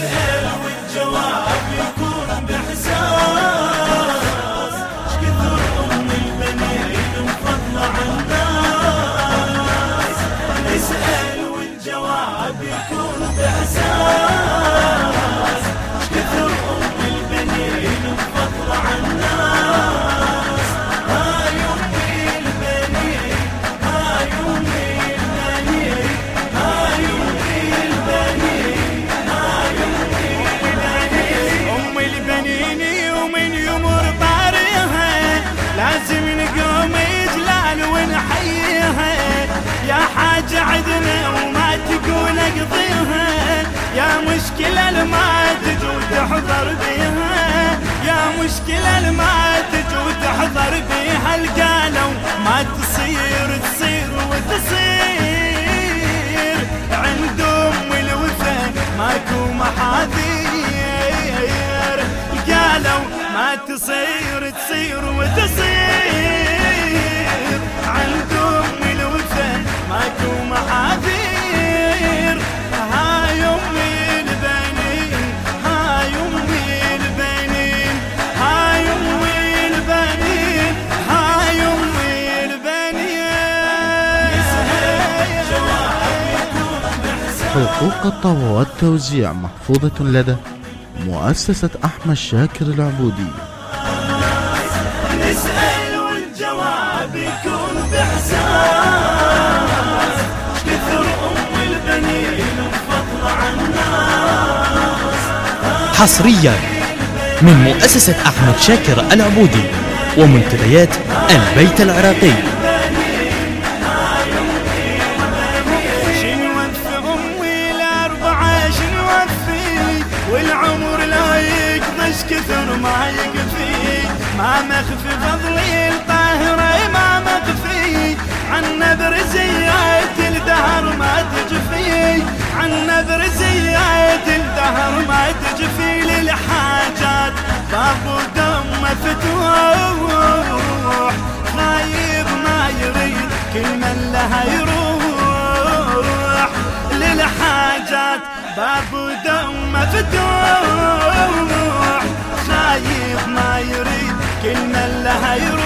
to heaven. ماكو محاذير قالوا ما تصير تصير وتصير. عند ام الوفا ماكو محاذير حقوق الطبع والتوزيع محفوظة لدى مؤسسة أحمد شاكر العبودي نسأل والجواب يكون بإحساس كثر أم البنين وفضل عالناس حصريا من مؤسسة أحمد شاكر العبودي ومنتديات البيت العراقي. كثر ما يكفي ما مخفي فضلي الطاهرة ما مخفي. عن نذر زيات الدهر ما تجفي. عن نذر زيات الدهر ما تجفي. للحاجات باب دم فتوح خايب ما يريد كل من لها يروح. للحاجات باب دم مفتوح. كل من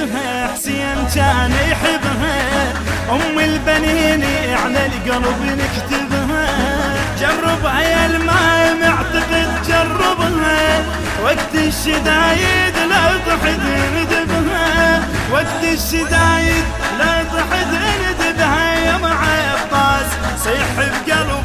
نحبها حسين كان يحبها. أم البنين على القلب نكتبها. جربها يا الماء معتقد جربها. وقت الشدايد لا تحد ندبها. وقت الشدايد لا تحد ندبها. يا معباس صيح بقلب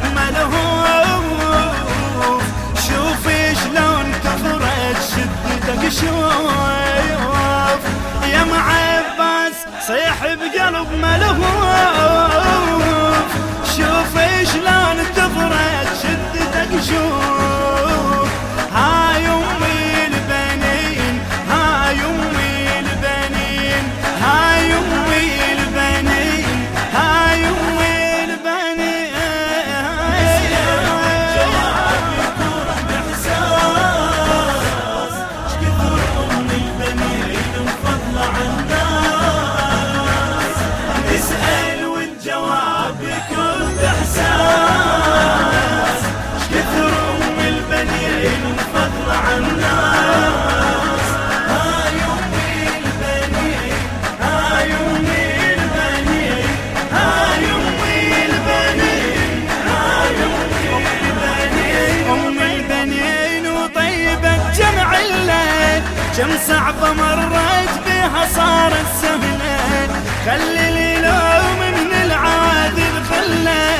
كم صعبة مريت بها صارت سهلة. خلي لي لوم من العادل خله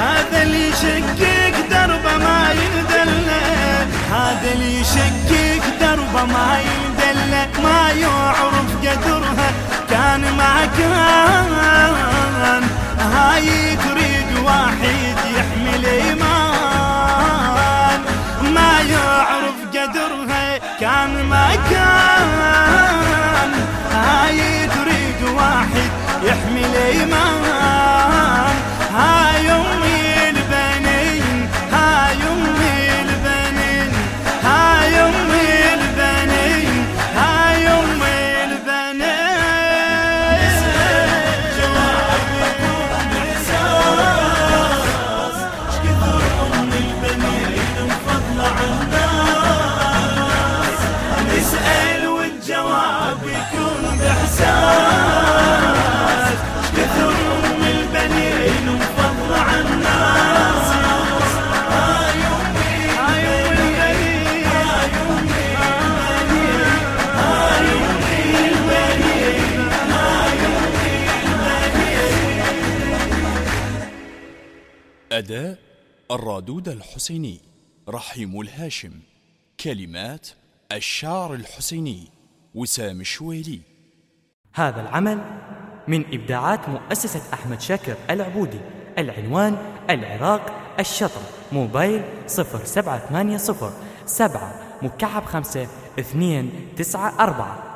هذا اللي يشكك دربه ما يدله هذا اللي يشكك دربه ما يدله ما يعرف قدرها كان ما كان. هاي تريد واحد يحمل إيمان. ما يعرف أداء الرادود الحسيني رحيم الهاشم. كلمات الشعر الحسيني وسام الشويلي. هذا العمل من إبداعات مؤسسة أحمد شاكر العبودي. العنوان العراق الشطر موبايل 0780 7 مكعب 5 2 9 4